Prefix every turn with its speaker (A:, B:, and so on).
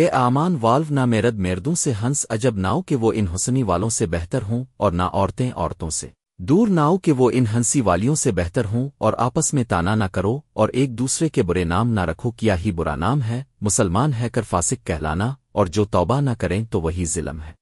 A: اے آمان، والو نہ میرد میردوں سے ہنس، عجب ناؤ کہ وہ ان حسنی والوں سے بہتر ہوں، اور نہ عورتیں عورتوں سے۔ دور ناؤ کہ وہ ان ہنسی والیوں سے بہتر ہوں، اور آپس میں تانا نہ کرو، اور ایک دوسرے کے برے نام نہ رکھو، کیا ہی برا نام ہے، مسلمان ہے کر فاسق کہلانا، اور جو توبہ نہ کریں تو وہی ظلم ہے۔